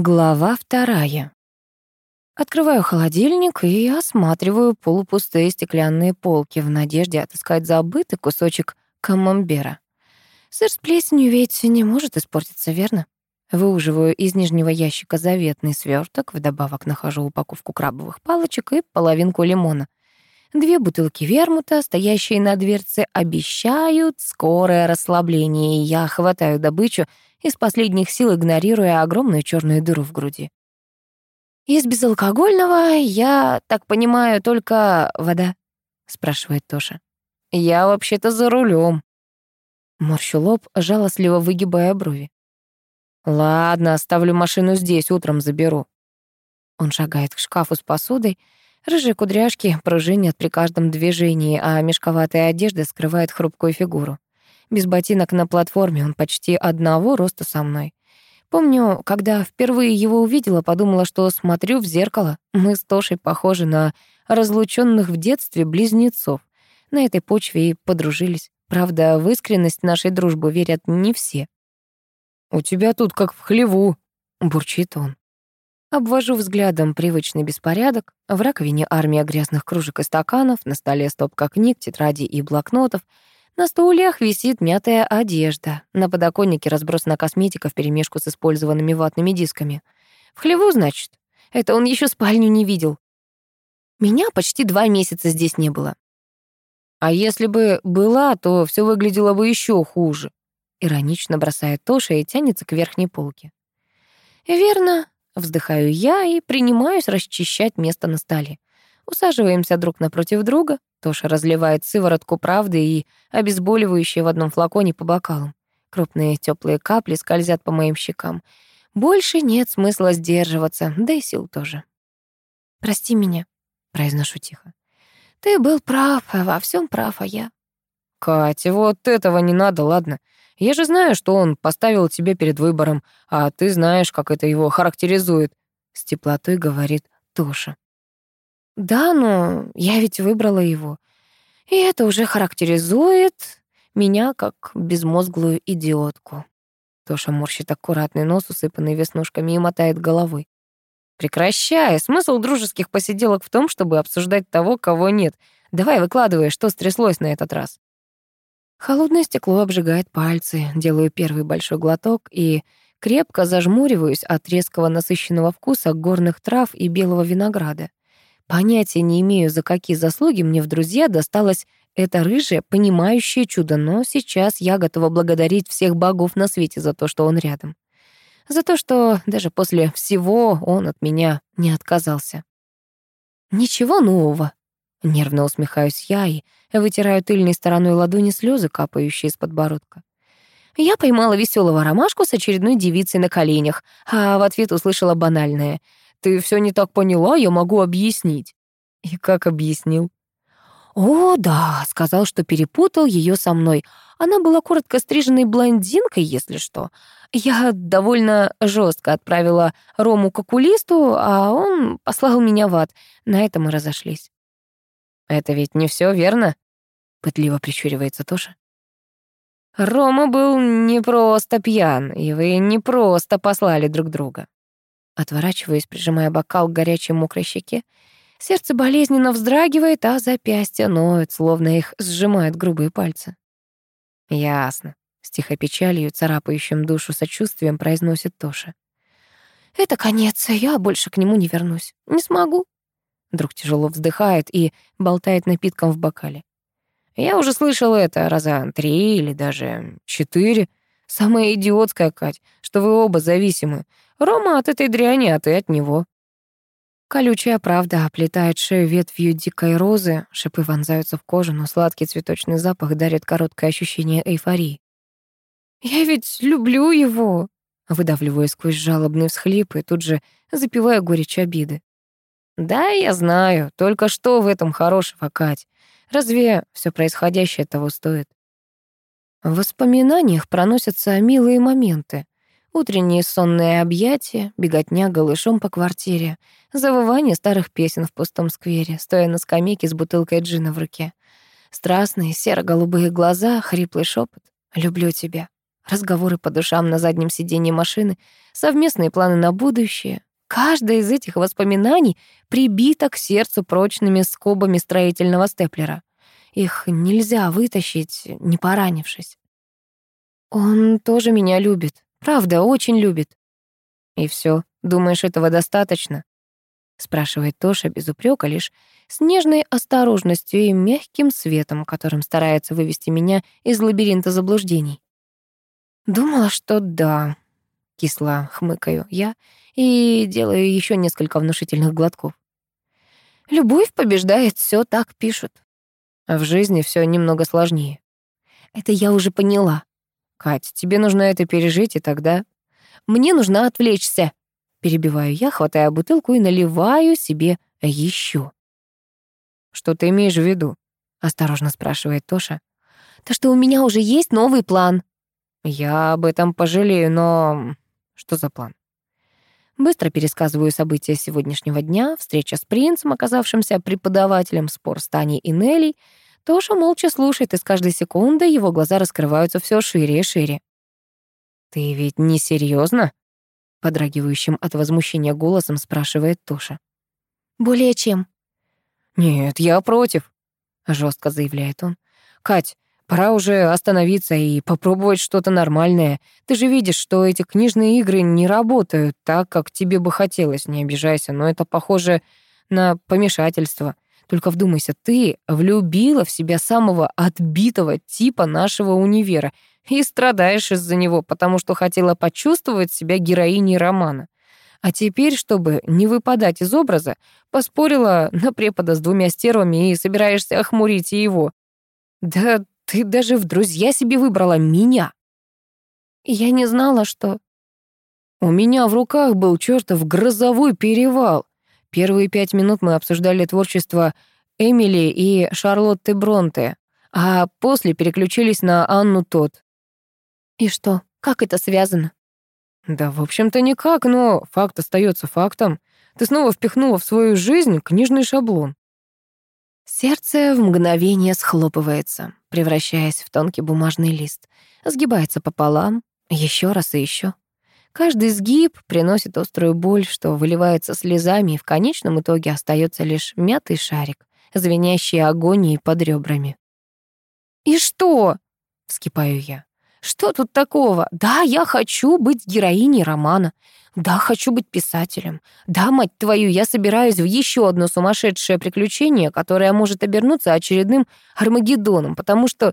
Глава вторая. Открываю холодильник и осматриваю полупустые стеклянные полки в надежде отыскать забытый кусочек камамбера. Сыр с плесенью ведь не может испортиться, верно? Выуживаю из нижнего ящика заветный сверток, вдобавок нахожу упаковку крабовых палочек и половинку лимона. Две бутылки вермута, стоящие на дверце, обещают скорое расслабление, и я хватаю добычу — из последних сил игнорируя огромную черную дыру в груди. «Из безалкогольного, я так понимаю, только вода?» — спрашивает Тоша. «Я вообще-то за рулем. Морщу лоб, жалостливо выгибая брови. «Ладно, оставлю машину здесь, утром заберу». Он шагает к шкафу с посудой. Рыжие кудряшки пружинят при каждом движении, а мешковатая одежда скрывает хрупкую фигуру. Без ботинок на платформе он почти одного роста со мной. Помню, когда впервые его увидела, подумала, что смотрю в зеркало. Мы с Тошей похожи на разлученных в детстве близнецов. На этой почве и подружились. Правда, в искренность нашей дружбы верят не все. «У тебя тут как в хлеву», — бурчит он. Обвожу взглядом привычный беспорядок. В раковине армия грязных кружек и стаканов, на столе стопка книг, тетрадей и блокнотов — на стульях висит мятая одежда. На подоконнике разбросана косметика вперемешку с использованными ватными дисками. В хлеву, значит? Это он еще спальню не видел. Меня почти два месяца здесь не было. А если бы была, то все выглядело бы еще хуже. Иронично бросает Тоша и тянется к верхней полке. Верно, вздыхаю я и принимаюсь расчищать место на столе. Усаживаемся друг напротив друга. Тоша разливает сыворотку правды и обезболивающее в одном флаконе по бокалам. Крупные теплые капли скользят по моим щекам. Больше нет смысла сдерживаться, да и сил тоже. «Прости меня», — произношу тихо. «Ты был прав, а во всем прав, а я...» «Катя, вот этого не надо, ладно? Я же знаю, что он поставил тебя перед выбором, а ты знаешь, как это его характеризует», — с теплотой говорит Тоша. Да, но я ведь выбрала его. И это уже характеризует меня как безмозглую идиотку. Тоша морщит аккуратный нос, усыпанный веснушками, и мотает головой. Прекращай. Смысл дружеских посиделок в том, чтобы обсуждать того, кого нет. Давай выкладывай, что стряслось на этот раз. Холодное стекло обжигает пальцы. Делаю первый большой глоток и крепко зажмуриваюсь от резкого насыщенного вкуса горных трав и белого винограда. Понятия не имею, за какие заслуги мне в друзья досталось это рыжее, понимающее чудо, но сейчас я готова благодарить всех богов на свете за то, что он рядом. За то, что даже после всего он от меня не отказался. Ничего нового. Нервно усмехаюсь я и вытираю тыльной стороной ладони слезы, капающие из подбородка. Я поймала веселого ромашку с очередной девицей на коленях, а в ответ услышала банальное — ты все не так поняла, я могу объяснить». «И как объяснил?» «О, да», — сказал, что перепутал ее со мной. Она была коротко стриженной блондинкой, если что. Я довольно жестко отправила Рому к окулисту, а он послал меня в ад. На этом мы разошлись. «Это ведь не все верно?» — пытливо прищуривается Тоша. «Рома был не просто пьян, и вы не просто послали друг друга. Отворачиваясь, прижимая бокал к горячей мокрой щеке. Сердце болезненно вздрагивает, а запястья ноют, словно их сжимают грубые пальцы. «Ясно», — с тихой печалью, царапающим душу сочувствием произносит Тоша. «Это конец, я больше к нему не вернусь. Не смогу». Друг тяжело вздыхает и болтает напитком в бокале. «Я уже слышал это раза три или даже четыре. Самая идиотская, Кать, что вы оба зависимы. Рома от этой дряни, а ты от него. Колючая правда оплетает шею ветвью дикой розы, шипы вонзаются в кожу, но сладкий цветочный запах дарит короткое ощущение эйфории. «Я ведь люблю его!» Выдавливаю сквозь жалобные всхлипы, тут же запивая горечь обиды. «Да, я знаю, только что в этом хорошего, Кать? Разве все происходящее того стоит?» В воспоминаниях проносятся милые моменты. Утренние сонные объятия, беготня голышом по квартире, завывание старых песен в пустом сквере, стоя на скамейке с бутылкой джина в руке. Страстные серо-голубые глаза, хриплый шепот. «Люблю тебя. разговоры по душам на заднем сиденье машины, совместные планы на будущее. Каждое из этих воспоминаний прибито к сердцу прочными скобами строительного степлера. Их нельзя вытащить, не поранившись. Он тоже меня любит. Правда, очень любит. И все. думаешь, этого достаточно? спрашивает Тоша без упрека, лишь с нежной осторожностью и мягким светом, которым старается вывести меня из лабиринта заблуждений. Думала, что да. Кисло хмыкаю я и делаю еще несколько внушительных глотков. Любовь побеждает, все так пишут. А в жизни все немного сложнее. Это я уже поняла. Кать, тебе нужно это пережить, и тогда... Мне нужно отвлечься. Перебиваю я, хватая бутылку и наливаю себе еще. Что ты имеешь в виду? Осторожно спрашивает Тоша. То, что у меня уже есть новый план. Я об этом пожалею, но... Что за план? Быстро пересказываю события сегодняшнего дня, встреча с принцем, оказавшимся преподавателем, спор с Таней и Нелли. Тоша молча слушает, и с каждой секунды его глаза раскрываются все шире и шире. «Ты ведь не серьезно? подрагивающим от возмущения голосом спрашивает Тоша. «Более чем». «Нет, я против», — жестко заявляет он. «Кать, Пора уже остановиться и попробовать что-то нормальное. Ты же видишь, что эти книжные игры не работают так, как тебе бы хотелось, не обижайся, но это похоже на помешательство. Только вдумайся, ты влюбила в себя самого отбитого типа нашего универа и страдаешь из-за него, потому что хотела почувствовать себя героиней романа. А теперь, чтобы не выпадать из образа, поспорила на препода с двумя стервами и собираешься охмурить его. Да ты даже в друзья себе выбрала меня. Я не знала, что... У меня в руках был чертов грозовой перевал. Первые пять минут мы обсуждали творчество Эмили и Шарлотты Бронте, а после переключились на Анну Тот. И что, как это связано? Да, в общем-то, никак, но факт остается фактом. Ты снова впихнула в свою жизнь книжный шаблон. Сердце в мгновение схлопывается, превращаясь в тонкий бумажный лист, сгибается пополам, еще раз и еще. Каждый сгиб приносит острую боль, что выливается слезами, и в конечном итоге остается лишь мятый шарик, звенящий агонией под ребрами. «И что?» — вскипаю я. «Что тут такого? Да, я хочу быть героиней романа. Да, хочу быть писателем. Да, мать твою, я собираюсь в еще одно сумасшедшее приключение, которое может обернуться очередным Армагеддоном, потому что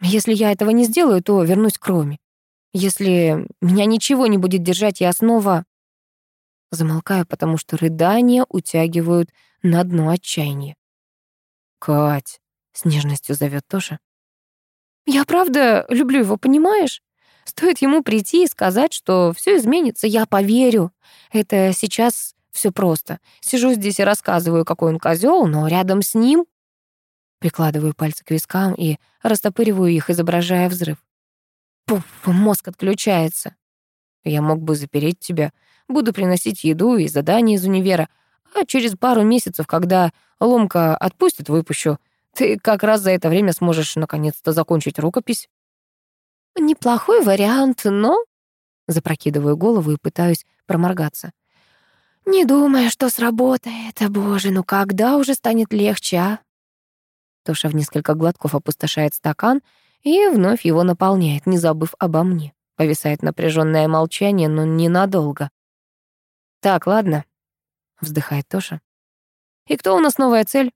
если я этого не сделаю, то вернусь к Роме. Если меня ничего не будет держать, я снова... Замолкаю, потому что рыдания утягивают на дно отчаяния. «Кать!» — с нежностью зовет Тоша. «Я правда люблю его, понимаешь? Стоит ему прийти и сказать, что все изменится, я поверю. Это сейчас все просто. Сижу здесь и рассказываю, какой он козел, но рядом с ним прикладываю пальцы к вискам и растопыриваю их, изображая взрыв. Пуф, мозг отключается. Я мог бы запереть тебя, буду приносить еду и задания из универа, а через пару месяцев, когда ломка отпустит, выпущу. Ты как раз за это время сможешь наконец-то закончить рукопись. Неплохой вариант, но... Запрокидываю голову и пытаюсь проморгаться. Не думаю, что сработает. Боже, ну когда уже станет легче, а? Тоша в несколько глотков опустошает стакан и вновь его наполняет, не забыв обо мне. Повисает напряженное молчание, но ненадолго. «Так, ладно», — вздыхает Тоша. «И кто у нас новая цель?»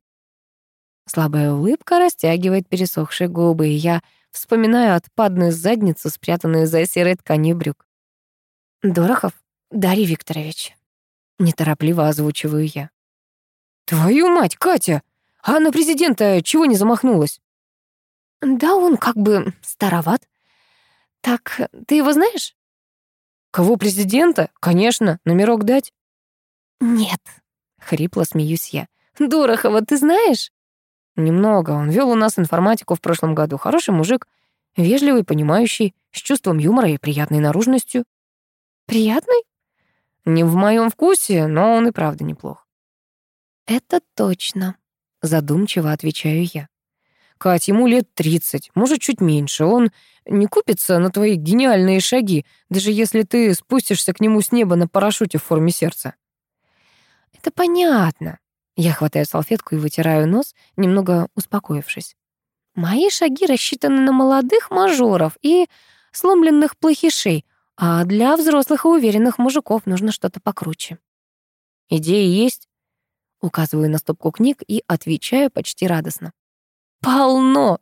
Слабая улыбка растягивает пересохшие губы, и я вспоминаю отпадную задницу, спрятанную за серой тканью брюк. «Дорохов Дарья Викторович», — неторопливо озвучиваю я. «Твою мать, Катя! А на президента чего не замахнулась?» «Да он как бы староват. Так, ты его знаешь?» «Кого президента? Конечно, номерок дать?» «Нет», — хрипло смеюсь я. «Дорохова ты знаешь?» Немного. Он вел у нас информатику в прошлом году. Хороший мужик, вежливый, понимающий, с чувством юмора и приятной наружностью. Приятный? Не в моем вкусе, но он и правда неплох. Это точно, задумчиво отвечаю я. Кать, ему лет 30, может, чуть меньше. Он не купится на твои гениальные шаги, даже если ты спустишься к нему с неба на парашюте в форме сердца. Это понятно. Я хватаю салфетку и вытираю нос, немного успокоившись. Мои шаги рассчитаны на молодых мажоров и сломленных плохишей, а для взрослых и уверенных мужиков нужно что-то покруче. Идеи есть? Указываю на стопку книг и отвечаю почти радостно. Полно!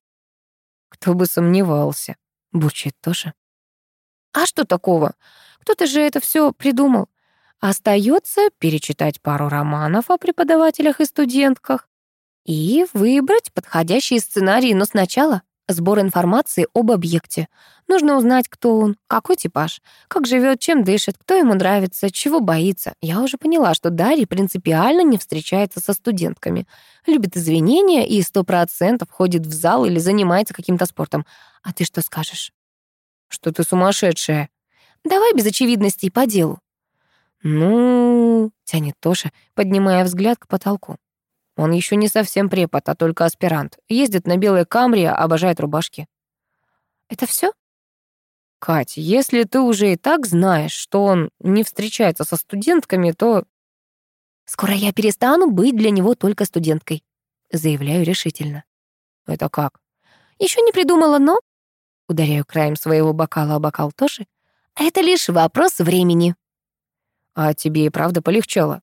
Кто бы сомневался, бурчит Тоша. А что такого? Кто-то же это все придумал. Остается перечитать пару романов о преподавателях и студентках и выбрать подходящий сценарий, но сначала сбор информации об объекте. Нужно узнать, кто он, какой типаж, как живет, чем дышит, кто ему нравится, чего боится. Я уже поняла, что Дарья принципиально не встречается со студентками, любит извинения и сто процентов ходит в зал или занимается каким-то спортом. А ты что скажешь? Что ты сумасшедшая. Давай без очевидностей по делу. «Ну...» — тянет Тоша, поднимая взгляд к потолку. «Он еще не совсем препод, а только аспирант. Ездит на белой камре, обожает рубашки». «Это все? «Кать, если ты уже и так знаешь, что он не встречается со студентками, то...» «Скоро я перестану быть для него только студенткой», — заявляю решительно. «Это как?» Еще не придумала, но...» Ударяю краем своего бокала о бокал Тоши. «Это лишь вопрос времени». А тебе и правда полегчало?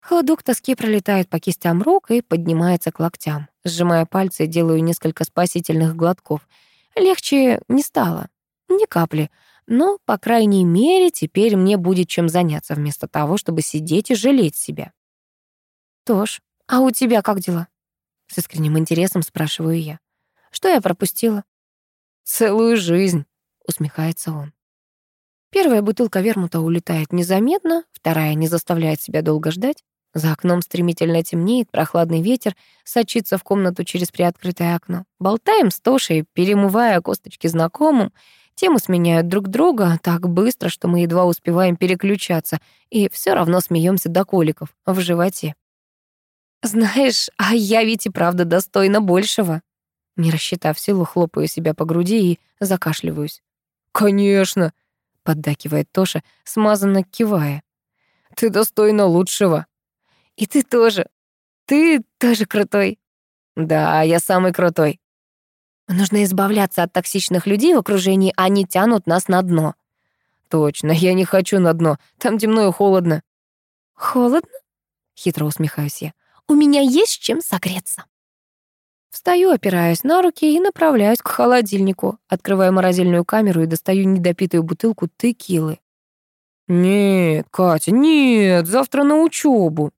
Холодок тоски пролетает по кистям рук и поднимается к локтям. Сжимая пальцы, делаю несколько спасительных глотков. Легче не стало. Ни капли. Но, по крайней мере, теперь мне будет чем заняться, вместо того, чтобы сидеть и жалеть себя. «Тош, а у тебя как дела?» С искренним интересом спрашиваю я. «Что я пропустила?» «Целую жизнь», — усмехается он. Первая бутылка вермута улетает незаметно, вторая не заставляет себя долго ждать. За окном стремительно темнеет, прохладный ветер сочится в комнату через приоткрытое окно. Болтаем с Тошей, перемывая косточки знакомым. Темы сменяют друг друга так быстро, что мы едва успеваем переключаться, и все равно смеемся до коликов в животе. «Знаешь, а я ведь и правда достойна большего». Не рассчитав силу, хлопаю себя по груди и закашливаюсь. «Конечно!» — поддакивает Тоша, смазанно кивая. «Ты достойна лучшего». «И ты тоже. Ты тоже крутой». «Да, я самый крутой». «Нужно избавляться от токсичных людей в окружении, они тянут нас на дно». «Точно, я не хочу на дно, там темно и холодно». «Холодно?» — хитро усмехаюсь я. «У меня есть чем согреться». Встаю, опираясь на руки и направляюсь к холодильнику. Открываю морозильную камеру и достаю недопитую бутылку текилы. «Нет, Катя, нет, завтра на учебу.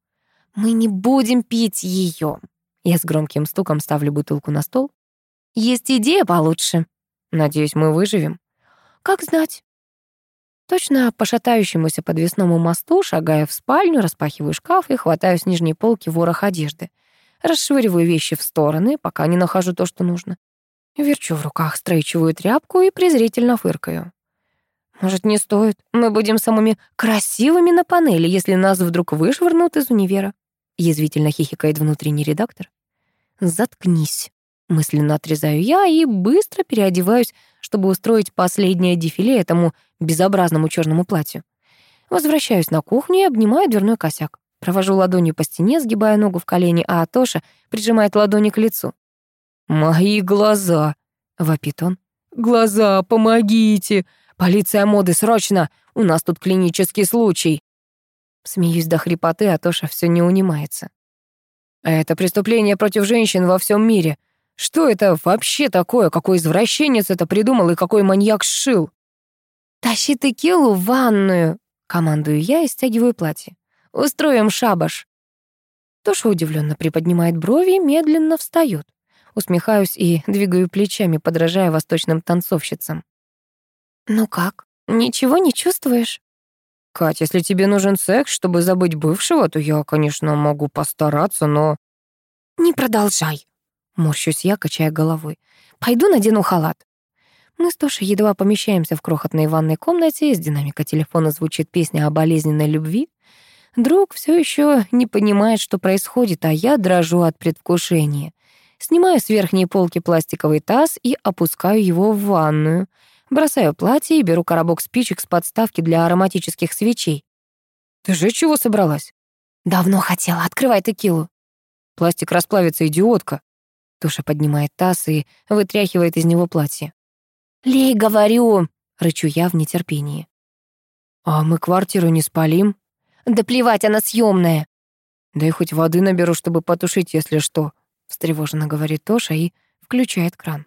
«Мы не будем пить ее. Я с громким стуком ставлю бутылку на стол. «Есть идея получше». «Надеюсь, мы выживем». «Как знать». Точно по шатающемуся подвесному мосту, шагая в спальню, распахиваю шкаф и хватаю с нижней полки ворох одежды. Расшвыриваю вещи в стороны, пока не нахожу то, что нужно. Верчу в руках стрейчевую тряпку и презрительно фыркаю. Может, не стоит? Мы будем самыми красивыми на панели, если нас вдруг вышвырнут из универа. Язвительно хихикает внутренний редактор. Заткнись. Мысленно отрезаю я и быстро переодеваюсь, чтобы устроить последнее дефиле этому безобразному черному платью. Возвращаюсь на кухню и обнимаю дверной косяк. Провожу ладонью по стене, сгибая ногу в колени, а Тоша прижимает ладони к лицу. «Мои глаза!» — вопит он. «Глаза, помогите! Полиция моды, срочно! У нас тут клинический случай!» Смеюсь до хрипоты, а Тоша все не унимается. «Это преступление против женщин во всем мире. Что это вообще такое? Какой извращенец это придумал и какой маньяк сшил?» «Тащи текилу в ванную!» — командую я и стягиваю платье. Устроим шабаш». Тоша удивленно приподнимает брови и медленно встает. Усмехаюсь и двигаю плечами, подражая восточным танцовщицам. «Ну как, ничего не чувствуешь?» «Кать, если тебе нужен секс, чтобы забыть бывшего, то я, конечно, могу постараться, но...» «Не продолжай», — морщусь я, качая головой. «Пойду надену халат». Мы с Тошей едва помещаемся в крохотной ванной комнате, из динамика телефона звучит песня о болезненной любви. Друг все еще не понимает, что происходит, а я дрожу от предвкушения. Снимаю с верхней полки пластиковый таз и опускаю его в ванную. Бросаю платье и беру коробок спичек с подставки для ароматических свечей. «Ты же чего собралась?» «Давно хотела. Открывай текилу». «Пластик расплавится, идиотка». Туша поднимает таз и вытряхивает из него платье. «Лей, говорю!» — рычу я в нетерпении. «А мы квартиру не спалим?» «Да плевать, она съемная. «Да и хоть воды наберу, чтобы потушить, если что», — встревоженно говорит Тоша и включает кран.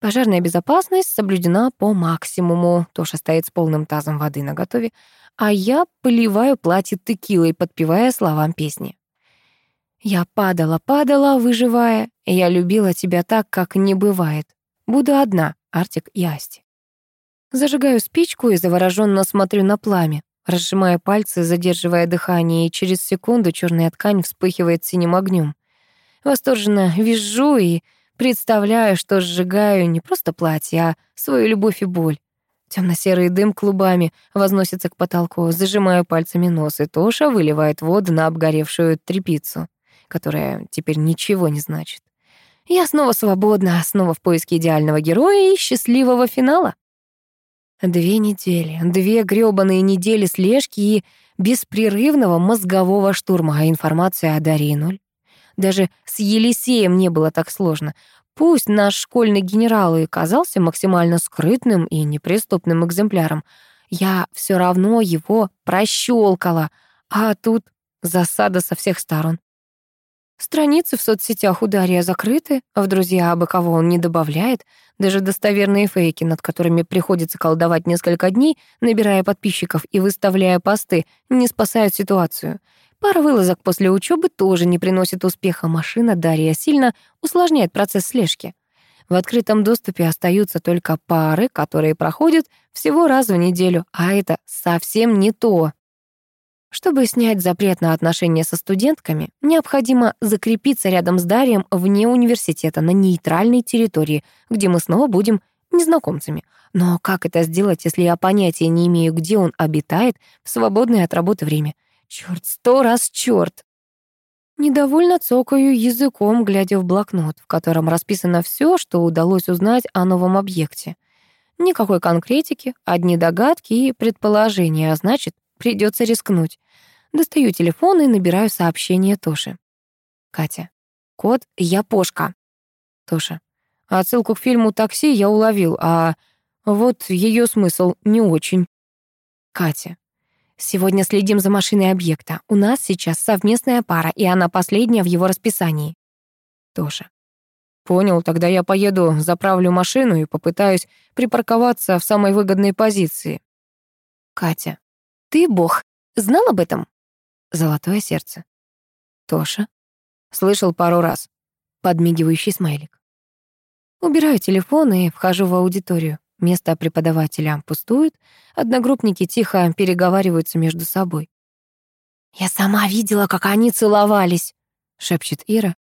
Пожарная безопасность соблюдена по максимуму. Тоша стоит с полным тазом воды наготове, а я поливаю платье текилой, подпевая словам песни. «Я падала, падала, выживая. Я любила тебя так, как не бывает. Буду одна, Артик и Асти». Зажигаю спичку и завороженно смотрю на пламя. Разжимая пальцы, задерживая дыхание, и через секунду черная ткань вспыхивает синим огнем. Восторженно вижу и представляю, что сжигаю не просто платье, а свою любовь и боль. Темно-серый дым клубами возносится к потолку, зажимаю пальцами нос, и Тоша выливает воду на обгоревшую трепицу, которая теперь ничего не значит. Я снова свободна, снова в поиске идеального героя и счастливого финала. Две недели, две грёбаные недели слежки и беспрерывного мозгового штурма, а информация о Дарье. Даже с Елисеем не было так сложно. Пусть наш школьный генерал и казался максимально скрытным и неприступным экземпляром, я все равно его прощелкала, а тут засада со всех сторон. Страницы в соцсетях у Дарья закрыты, а в друзья абы кого он не добавляет. Даже достоверные фейки, над которыми приходится колдовать несколько дней, набирая подписчиков и выставляя посты, не спасают ситуацию. Пара вылазок после учебы тоже не приносит успеха. Машина Дарья сильно усложняет процесс слежки. В открытом доступе остаются только пары, которые проходят всего раз в неделю, а это совсем не то. Чтобы снять запрет на отношения со студентками, необходимо закрепиться рядом с Дарием вне университета на нейтральной территории, где мы снова будем незнакомцами. Но как это сделать, если я понятия не имею, где он обитает в свободное от работы время? Чёрт, сто раз чёрт! Недовольно цокаю языком, глядя в блокнот, в котором расписано все, что удалось узнать о новом объекте. Никакой конкретики, одни догадки и предположения, а значит, Придется рискнуть. Достаю телефон и набираю сообщение Тоши. Катя. Код «Япошка». Тоша. Отсылку к фильму «Такси» я уловил, а вот ее смысл не очень. Катя. Сегодня следим за машиной объекта. У нас сейчас совместная пара, и она последняя в его расписании. Тоша. Понял, тогда я поеду, заправлю машину и попытаюсь припарковаться в самой выгодной позиции. Катя. Ты бог. Знал об этом? Золотое сердце. Тоша. Слышал пару раз. Подмигивающий смайлик. Убираю телефон и вхожу в аудиторию. Место преподавателя пустует, одногруппники тихо переговариваются между собой. «Я сама видела, как они целовались», — шепчет Ира.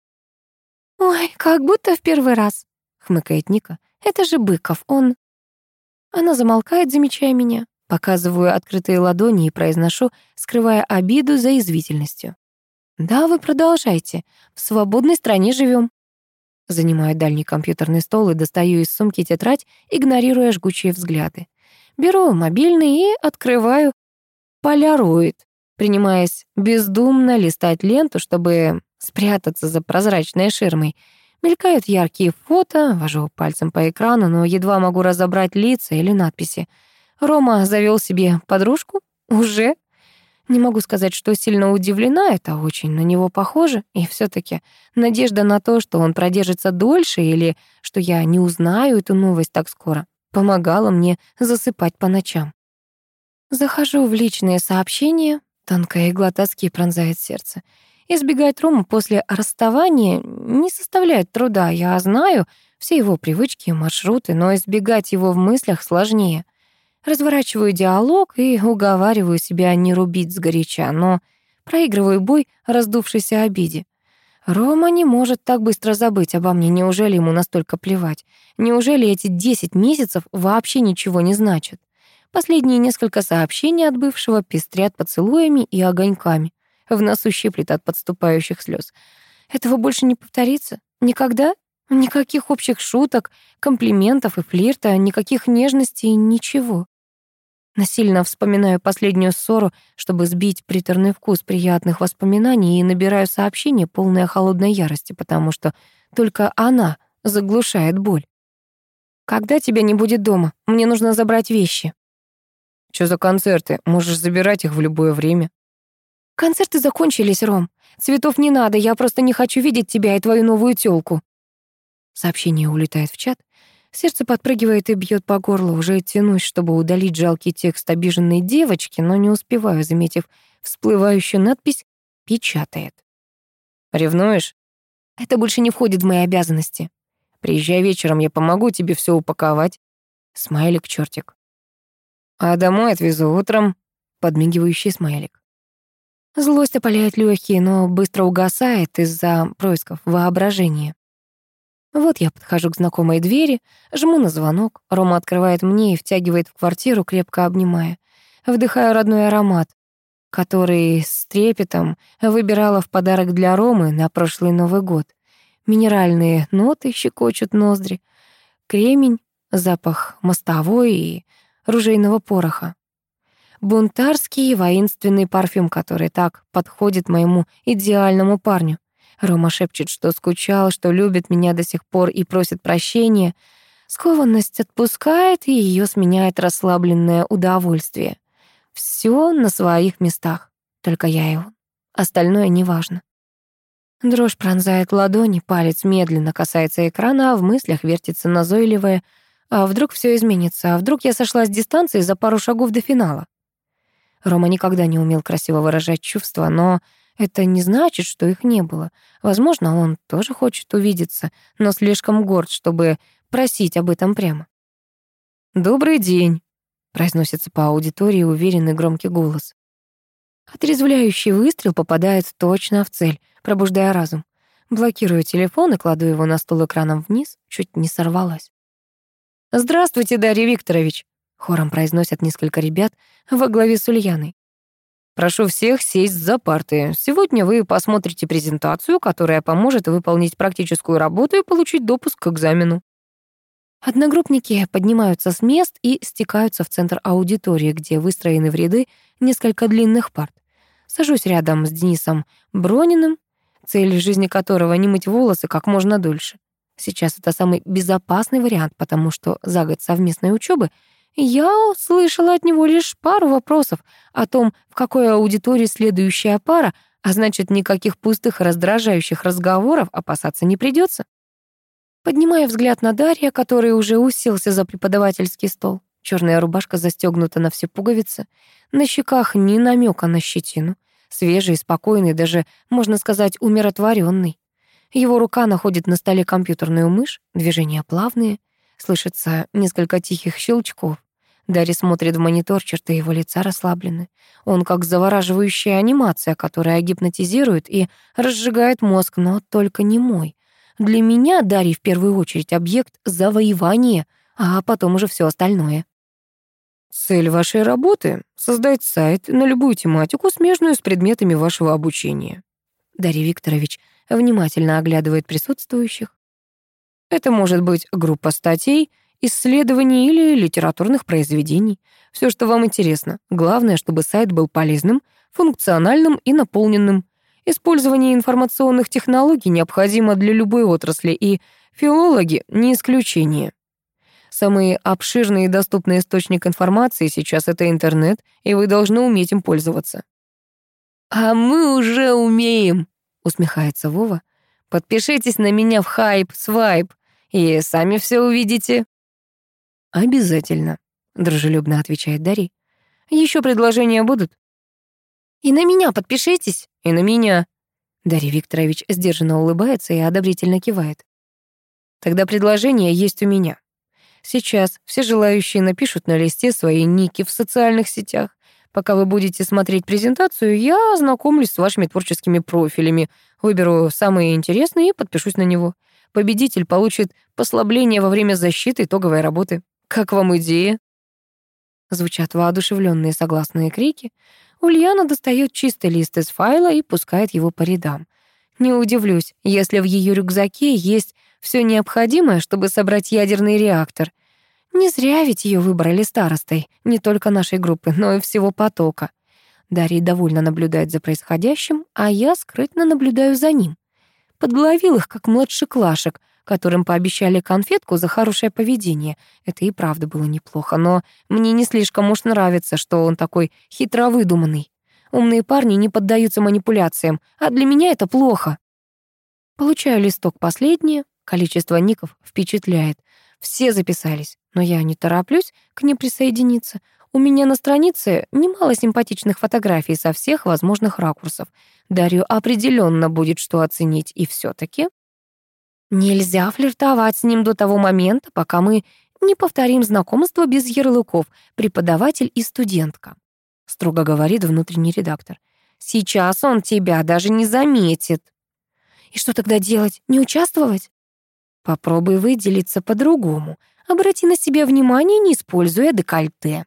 «Ой, как будто в первый раз», — хмыкает Ника. «Это же Быков, он...» Она замолкает, замечая меня. Показываю открытые ладони и произношу, скрывая обиду за извительностью. «Да, вы продолжайте. В свободной стране живем. Занимаю дальний компьютерный стол и достаю из сумки тетрадь, игнорируя жгучие взгляды. Беру мобильный и открываю поляроид, принимаясь бездумно листать ленту, чтобы спрятаться за прозрачной ширмой. Мелькают яркие фото, вожу пальцем по экрану, но едва могу разобрать лица или надписи — Рома завел себе подружку? Уже? Не могу сказать, что сильно удивлена, это очень на него похоже, и все таки надежда на то, что он продержится дольше или что я не узнаю эту новость так скоро, помогала мне засыпать по ночам. Захожу в личные сообщения, тонкая игла тоски пронзает сердце. Избегать Рому после расставания не составляет труда, я знаю все его привычки и маршруты, но избегать его в мыслях сложнее — Разворачиваю диалог и уговариваю себя не рубить сгоряча, но проигрываю бой раздувшейся обиде. Рома не может так быстро забыть обо мне. Неужели ему настолько плевать? Неужели эти 10 месяцев вообще ничего не значат? Последние несколько сообщений от бывшего пестрят поцелуями и огоньками. В носу щиплет от подступающих слез. Этого больше не повторится. Никогда? Никаких общих шуток, комплиментов и флирта, никаких нежностей, ничего. Насильно вспоминаю последнюю ссору, чтобы сбить приторный вкус приятных воспоминаний и набираю сообщение, полное холодной ярости, потому что только она заглушает боль. «Когда тебя не будет дома? Мне нужно забрать вещи». «Чё за концерты? Можешь забирать их в любое время». «Концерты закончились, Ром. Цветов не надо, я просто не хочу видеть тебя и твою новую тёлку». Сообщение улетает в чат. Сердце подпрыгивает и бьет по горлу. Уже тянусь, чтобы удалить жалкий текст обиженной девочки, но не успеваю, заметив всплывающую надпись «Печатает». «Ревнуешь?» «Это больше не входит в мои обязанности». «Приезжай вечером, я помогу тебе все упаковать». Смайлик-чертик. «А домой отвезу утром». Подмигивающий смайлик. Злость опаляет легкие, но быстро угасает из-за происков воображения. Вот я подхожу к знакомой двери, жму на звонок. Рома открывает мне и втягивает в квартиру, крепко обнимая. Вдыхаю родной аромат, который с трепетом выбирала в подарок для Ромы на прошлый Новый год. Минеральные ноты щекочут ноздри, кремень, запах мостовой и ружейного пороха. Бунтарский воинственный парфюм, который так подходит моему идеальному парню. Рома шепчет, что скучал, что любит меня до сих пор и просит прощения. Скованность отпускает, и ее сменяет расслабленное удовольствие. Все на своих местах, только я его. Остальное неважно. Дрожь пронзает ладони, палец медленно касается экрана, а в мыслях вертится назойливое «А вдруг все изменится? А вдруг я сошла с дистанции за пару шагов до финала?» Рома никогда не умел красиво выражать чувства, но это не значит, что их не было. Возможно, он тоже хочет увидеться, но слишком горд, чтобы просить об этом прямо. «Добрый день», — произносится по аудитории уверенный громкий голос. Отрезвляющий выстрел попадает точно в цель, пробуждая разум. Блокирую телефон и кладу его на стол экраном вниз, чуть не сорвалась. «Здравствуйте, Дарья Викторович», — хором произносят несколько ребят во главе с Ульяной. Прошу всех сесть за парты. Сегодня вы посмотрите презентацию, которая поможет выполнить практическую работу и получить допуск к экзамену. Одногруппники поднимаются с мест и стекаются в центр аудитории, где выстроены в ряды несколько длинных парт. Сажусь рядом с Денисом Брониным, цель жизни которого — не мыть волосы как можно дольше. Сейчас это самый безопасный вариант, потому что за год совместной учебы я услышала от него лишь пару вопросов о том, в какой аудитории следующая пара, а значит, никаких пустых раздражающих разговоров опасаться не придется. Поднимая взгляд на Дарья, который уже уселся за преподавательский стол. Черная рубашка застегнута на все пуговицы, на щеках ни намека на щетину, свежий, спокойный, даже, можно сказать, умиротворенный. Его рука находит на столе компьютерную мышь, движения плавные, слышится несколько тихих щелчков. Дарья смотрит в монитор, черты его лица расслаблены. Он как завораживающая анимация, которая гипнотизирует и разжигает мозг, но только не мой. Для меня Дарья в первую очередь объект завоевания, а потом уже все остальное. Цель вашей работы — создать сайт на любую тематику, смежную с предметами вашего обучения. Дарья Викторович внимательно оглядывает присутствующих. Это может быть группа статей, исследований или литературных произведений. Все, что вам интересно. Главное, чтобы сайт был полезным, функциональным и наполненным. Использование информационных технологий необходимо для любой отрасли, и филологи — не исключение. Самый обширный и доступный источник информации сейчас — это интернет, и вы должны уметь им пользоваться. «А мы уже умеем», — усмехается Вова. «Подпишитесь на меня в хайп, свайп, и сами все увидите». «Обязательно», — дружелюбно отвечает Дарья. Еще предложения будут?» «И на меня подпишитесь». «И на меня». Дарья Викторович сдержанно улыбается и одобрительно кивает. «Тогда предложение есть у меня. Сейчас все желающие напишут на листе свои ники в социальных сетях. Пока вы будете смотреть презентацию, я ознакомлюсь с вашими творческими профилями, выберу самые интересные и подпишусь на него. Победитель получит послабление во время защиты итоговой работы. Как вам идея?» Звучат воодушевленные согласные крики. Ульяна достает чистый лист из файла и пускает его по рядам. Не удивлюсь, если в ее рюкзаке есть все необходимое, чтобы собрать ядерный реактор. Не зря ведь ее выбрали старостой, не только нашей группы, но и всего потока. Дарья довольно наблюдает за происходящим, а я скрытно наблюдаю за ним. Подглавил их, как младшеклашек, которым пообещали конфетку за хорошее поведение. Это и правда было неплохо, но мне не слишком уж нравится, что он такой хитро выдуманный. Умные парни не поддаются манипуляциям, а для меня это плохо. Получаю листок последнее, количество ников впечатляет. Все записались, но я не тороплюсь к ним присоединиться. У меня на странице немало симпатичных фотографий со всех возможных ракурсов. Дарью определенно будет что оценить, и все таки Нельзя флиртовать с ним до того момента, пока мы не повторим знакомство без ярлыков, преподаватель и студентка. Строго говорит внутренний редактор. Сейчас он тебя даже не заметит. И что тогда делать? Не участвовать? Попробуй выделиться по-другому. Обрати на себя внимание, не используя декольте.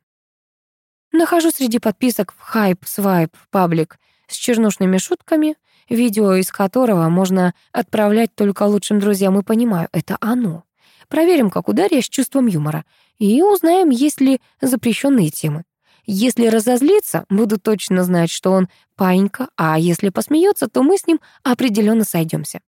Нахожу среди подписок в хайп, свайп, паблик с чернушными шутками — видео из которого можно отправлять только лучшим друзьям, и понимаю, это оно. Проверим, как у Дарья с чувством юмора, и узнаем, есть ли запрещенные темы. Если разозлится, буду точно знать, что он паинька, а если посмеется, то мы с ним определенно сойдемся.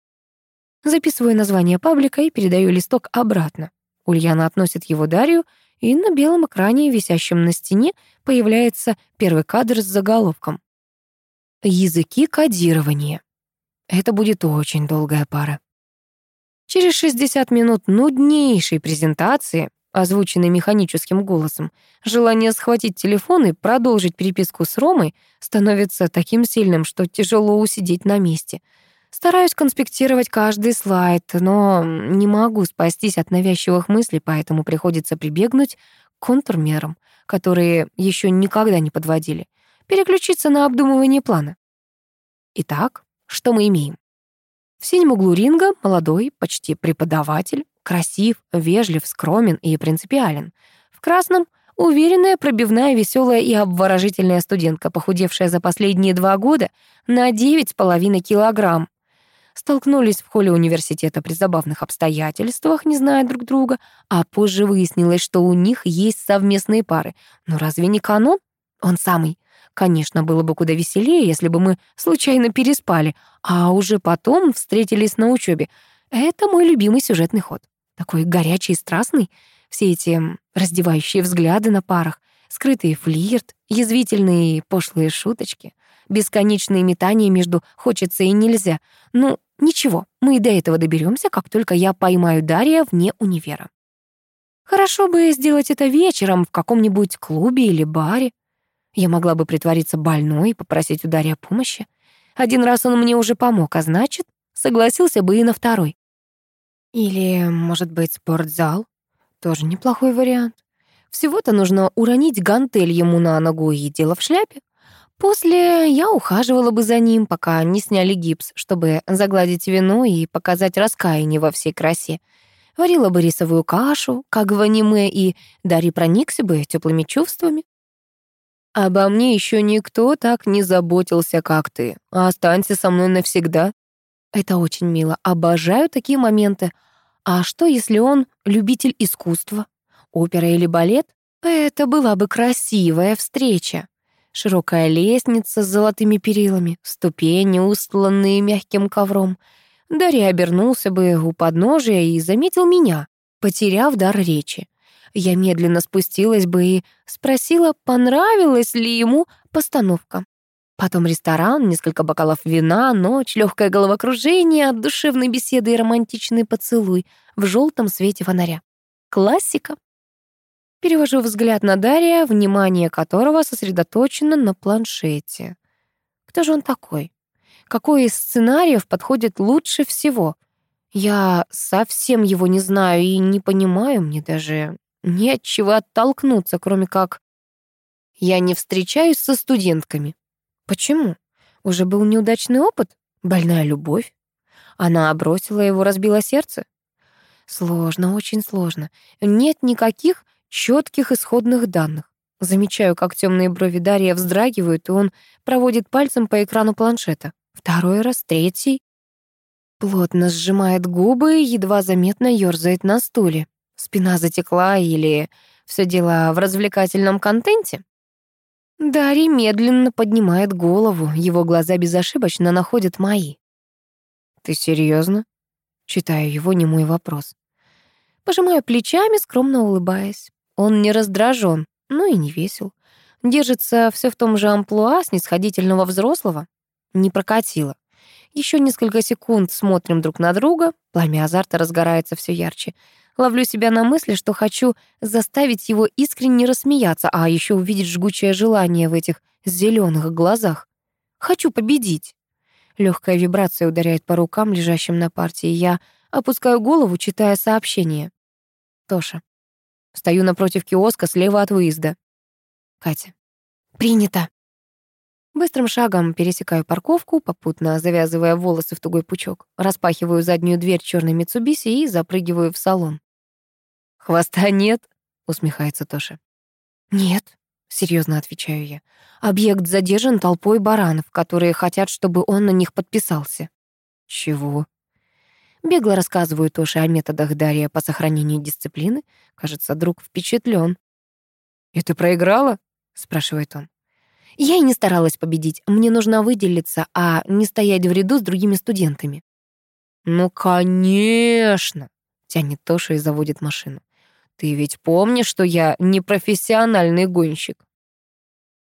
Записываю название паблика и передаю листок обратно. Ульяна относит его Дарью, и на белом экране, висящем на стене, появляется первый кадр с заголовком Языки кодирования. Это будет очень долгая пара. Через 60 минут нуднейшей презентации, озвученной механическим голосом, желание схватить телефон и продолжить переписку с Ромой становится таким сильным, что тяжело усидеть на месте. Стараюсь конспектировать каждый слайд, но не могу спастись от навязчивых мыслей, поэтому приходится прибегнуть к контрмерам, которые еще никогда не подводили переключиться на обдумывание плана. Итак, что мы имеем? В синем углу ринга молодой, почти преподаватель, красив, вежлив, скромен и принципиален. В красном — уверенная, пробивная, веселая и обворожительная студентка, похудевшая за последние два года на 9,5 килограмм. Столкнулись в холле университета при забавных обстоятельствах, не зная друг друга, а позже выяснилось, что у них есть совместные пары. Но разве не канон? Он самый. Конечно, было бы куда веселее, если бы мы случайно переспали, а уже потом встретились на учебе. Это мой любимый сюжетный ход. Такой горячий и страстный. Все эти раздевающие взгляды на парах, скрытый флирт, язвительные пошлые шуточки, бесконечные метания между «хочется» и «нельзя». Ну, ничего, мы и до этого доберемся, как только я поймаю Дарья вне универа. Хорошо бы сделать это вечером в каком-нибудь клубе или баре. Я могла бы притвориться больной и попросить у Дарьи помощи. Один раз он мне уже помог, а значит, согласился бы и на второй. Или, может быть, спортзал? Тоже неплохой вариант. Всего-то нужно уронить гантель ему на ногу и дело в шляпе. После я ухаживала бы за ним, пока не сняли гипс, чтобы загладить вину и показать раскаяние во всей красе. Варила бы рисовую кашу, как в аниме, и Дарья проникся бы теплыми чувствами. Обо мне еще никто так не заботился, как ты. Останься со мной навсегда. Это очень мило. Обожаю такие моменты. А что, если он любитель искусства? Опера или балет? Это была бы красивая встреча. Широкая лестница с золотыми перилами, ступени, устланные мягким ковром. Дарья обернулся бы у подножия и заметил меня, потеряв дар речи. Я медленно спустилась бы и спросила, понравилась ли ему постановка. Потом ресторан, несколько бокалов вина, ночь, легкое головокружение от душевной беседы и романтичный поцелуй в желтом свете фонаря. Классика. Перевожу взгляд на Дарья, внимание которого сосредоточено на планшете. Кто же он такой? Какой из сценариев подходит лучше всего? Я совсем его не знаю и не понимаю, мне даже не от чего оттолкнуться, кроме как... Я не встречаюсь со студентками. Почему? Уже был неудачный опыт? Больная любовь? Она бросила его, разбила сердце? Сложно, очень сложно. Нет никаких четких исходных данных. Замечаю, как темные брови Дарья вздрагивают, и он проводит пальцем по экрану планшета. Второй раз, третий. Плотно сжимает губы и едва заметно ёрзает на стуле. Спина затекла или все дело в развлекательном контенте? Дарий медленно поднимает голову, его глаза безошибочно находят мои. «Ты серьезно? Читаю его немой вопрос. Пожимаю плечами, скромно улыбаясь. Он не раздражен, но и не весел. Держится все в том же амплуа снисходительного взрослого. Не прокатило. Еще несколько секунд смотрим друг на друга, пламя азарта разгорается все ярче. Ловлю себя на мысли, что хочу заставить его искренне рассмеяться, а еще увидеть жгучее желание в этих зеленых глазах. Хочу победить. Легкая вибрация ударяет по рукам, лежащим на партии. Я опускаю голову, читая сообщение. Тоша. Стою напротив киоска слева от выезда. Катя. Принято. Быстрым шагом пересекаю парковку, попутно завязывая волосы в тугой пучок, распахиваю заднюю дверь черной Митсубиси и запрыгиваю в салон. «Хвоста нет?» — усмехается Тоша. «Нет», — серьезно отвечаю я. «Объект задержан толпой баранов, которые хотят, чтобы он на них подписался». «Чего?» Бегло рассказываю Тоше о методах Дарья по сохранению дисциплины. Кажется, друг впечатлен. «И ты проиграла?» — спрашивает он. Я и не старалась победить. Мне нужно выделиться, а не стоять в ряду с другими студентами. «Ну, конечно!» — тянет Тоша и заводит машину. «Ты ведь помнишь, что я не профессиональный гонщик?»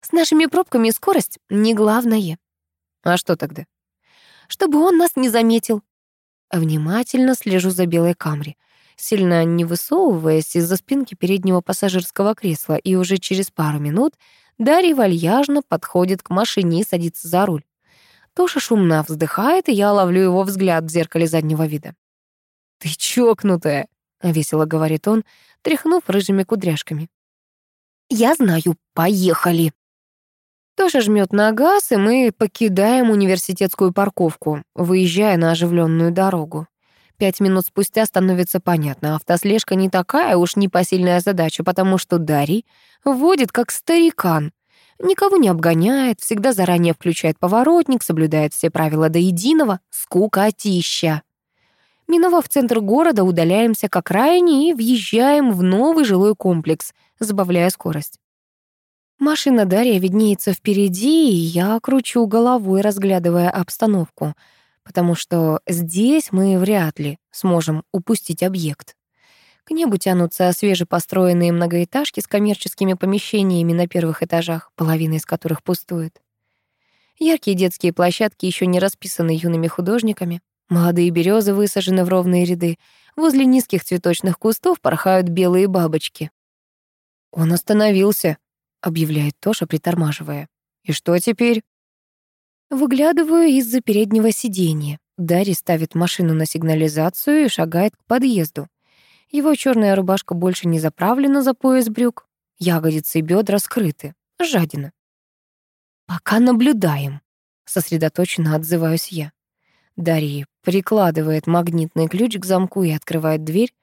«С нашими пробками скорость не главное». «А что тогда?» «Чтобы он нас не заметил». Внимательно слежу за белой камри, сильно не высовываясь из-за спинки переднего пассажирского кресла, и уже через пару минут Дарья вальяжно подходит к машине и садится за руль. Тоша шумно вздыхает, и я ловлю его взгляд в зеркале заднего вида. «Ты чокнутая», — весело говорит он, тряхнув рыжими кудряшками. «Я знаю, поехали». Тоша жмет на газ, и мы покидаем университетскую парковку, выезжая на оживленную дорогу. Пять минут спустя становится понятно, автослежка не такая уж непосильная задача, потому что Дарий водит как старикан. Никого не обгоняет, всегда заранее включает поворотник, соблюдает все правила до единого. Скукотища. Миновав центр города, удаляемся к окраине и въезжаем в новый жилой комплекс, сбавляя скорость. Машина Дарья виднеется впереди, и я кручу головой, разглядывая обстановку — потому что здесь мы вряд ли сможем упустить объект. К небу тянутся свежепостроенные многоэтажки с коммерческими помещениями на первых этажах, половина из которых пустует. Яркие детские площадки еще не расписаны юными художниками. Молодые березы высажены в ровные ряды. Возле низких цветочных кустов порхают белые бабочки. «Он остановился», — объявляет Тоша, притормаживая. «И что теперь?» Выглядываю из-за переднего сиденья. Дарья ставит машину на сигнализацию и шагает к подъезду. Его черная рубашка больше не заправлена за пояс брюк. Ягодицы и бедра скрыты. Жадина. «Пока наблюдаем», — сосредоточенно отзываюсь я. Дарья прикладывает магнитный ключ к замку и открывает дверь.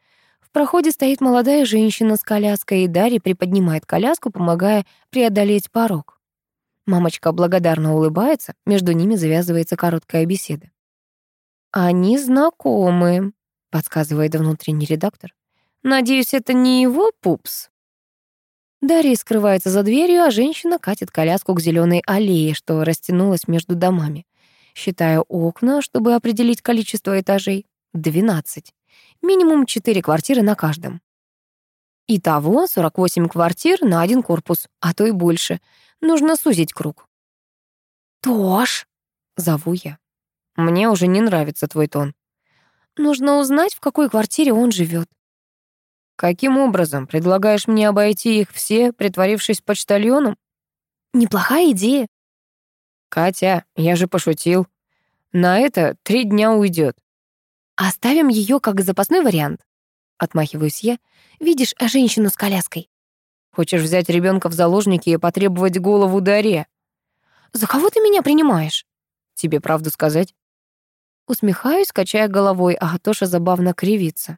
В проходе стоит молодая женщина с коляской, и Дарья приподнимает коляску, помогая преодолеть порог. Мамочка благодарно улыбается, между ними завязывается короткая беседа. «Они знакомы», — подсказывает внутренний редактор. «Надеюсь, это не его пупс?» Дарья скрывается за дверью, а женщина катит коляску к зеленой аллее, что растянулась между домами. Считаю окна, чтобы определить количество этажей. Двенадцать. Минимум четыре квартиры на каждом. Итого 48 квартир на один корпус, а то и больше — Нужно сузить круг. «Тош!» — зову я. «Мне уже не нравится твой тон». «Нужно узнать, в какой квартире он живет. «Каким образом? Предлагаешь мне обойти их все, притворившись почтальоном?» «Неплохая идея». «Катя, я же пошутил. На это три дня уйдет. «Оставим ее как запасной вариант», — отмахиваюсь я. «Видишь женщину с коляской?» Хочешь взять ребенка в заложники и потребовать голову Даре? За кого ты меня принимаешь? Тебе правду сказать? Усмехаюсь, качая головой, а Тоша забавно кривится.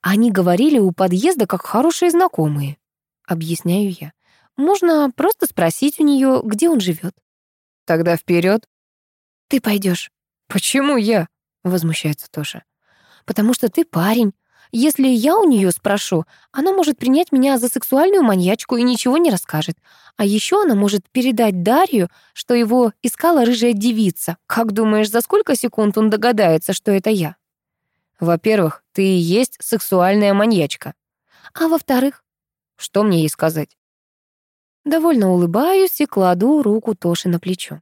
Они говорили у подъезда, как хорошие знакомые. Объясняю я. Можно просто спросить у нее, где он живет. Тогда вперед. Ты пойдешь. Почему я? Возмущается Тоша. «Потому что ты парень. Если я у нее спрошу, она может принять меня за сексуальную маньячку и ничего не расскажет. А еще она может передать Дарью, что его искала рыжая девица. Как думаешь, за сколько секунд он догадается, что это я? Во-первых, ты и есть сексуальная маньячка. А во-вторых, что мне ей сказать? Довольно улыбаюсь и кладу руку Тоши на плечо.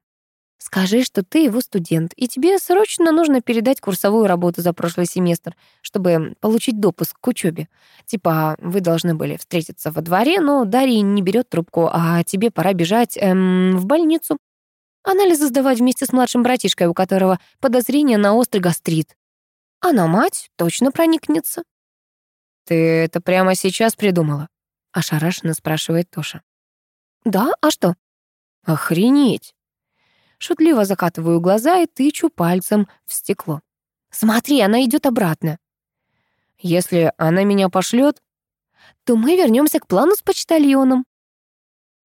Скажи, что ты его студент, и тебе срочно нужно передать курсовую работу за прошлый семестр, чтобы получить допуск к учебе. Типа, вы должны были встретиться во дворе, но Дарья не берет трубку, а тебе пора бежать эм, в больницу. Анализы сдавать вместе с младшим братишкой, у которого подозрение на острый гастрит. А на мать точно проникнется. «Ты это прямо сейчас придумала?» — ошарашенно спрашивает Тоша. «Да, а что?» «Охренеть!» Шутливо закатываю глаза и тычу пальцем в стекло. «Смотри, она идет обратно». «Если она меня пошлет, то мы вернемся к плану с почтальоном».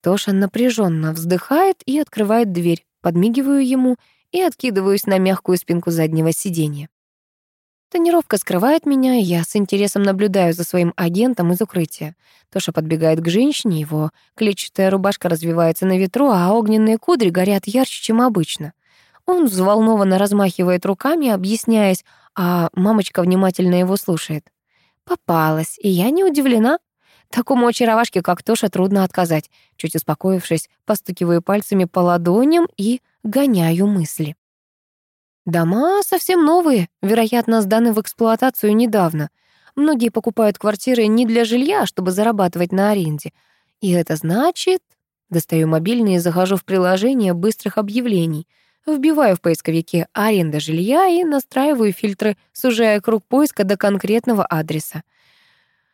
Тоша напряженно вздыхает и открывает дверь. Подмигиваю ему и откидываюсь на мягкую спинку заднего сиденья. Тонировка скрывает меня, и я с интересом наблюдаю за своим агентом из укрытия. Тоша подбегает к женщине, его клетчатая рубашка развивается на ветру, а огненные кудри горят ярче, чем обычно. Он взволнованно размахивает руками, объясняясь, а мамочка внимательно его слушает. Попалась, и я не удивлена. Такому очаровашке, как Тоша, трудно отказать. Чуть успокоившись, постукиваю пальцами по ладоням и гоняю мысли. Дома совсем новые, вероятно, сданы в эксплуатацию недавно. Многие покупают квартиры не для жилья, а чтобы зарабатывать на аренде. И это значит... Достаю мобильный и захожу в приложение быстрых объявлений. Вбиваю в поисковике «аренда жилья» и настраиваю фильтры, сужая круг поиска до конкретного адреса.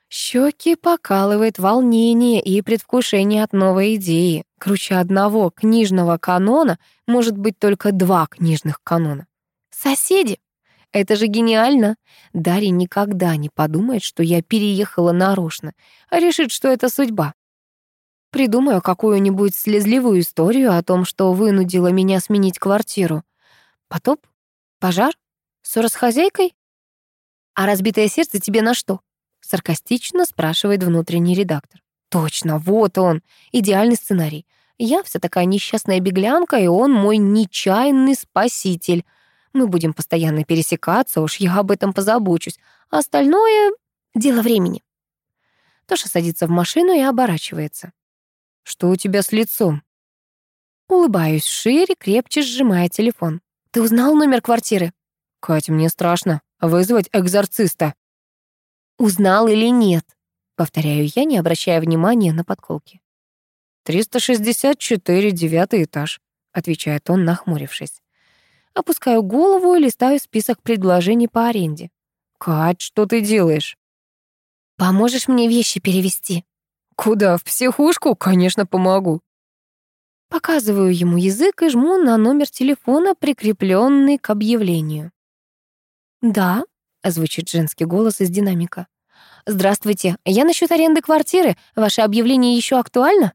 Щеки покалывает волнение и предвкушение от новой идеи. Круче одного книжного канона может быть только два книжных канона. Соседи! Это же гениально! Дарья никогда не подумает, что я переехала нарочно, а решит, что это судьба. Придумаю какую-нибудь слезливую историю о том, что вынудила меня сменить квартиру. Потоп? Пожар? Ссора с хозяйкой? А разбитое сердце тебе на что? Саркастично спрашивает внутренний редактор. Точно, вот он, идеальный сценарий. Я вся такая несчастная беглянка, и он мой нечаянный спаситель. Мы будем постоянно пересекаться, уж я об этом позабочусь. А остальное — дело времени. Тоша садится в машину и оборачивается. «Что у тебя с лицом?» Улыбаюсь шире, крепче сжимая телефон. «Ты узнал номер квартиры?» «Катя, мне страшно. Вызвать экзорциста». «Узнал или нет?» Повторяю я, не обращая внимания на подколки. «364, девятый этаж», — отвечает он, нахмурившись. Опускаю голову и листаю список предложений по аренде. «Кать, что ты делаешь?» «Поможешь мне вещи перевести?» «Куда? В психушку? Конечно, помогу». Показываю ему язык и жму на номер телефона, прикрепленный к объявлению. «Да», — звучит женский голос из динамика. «Здравствуйте, я насчет аренды квартиры. Ваше объявление еще актуально?»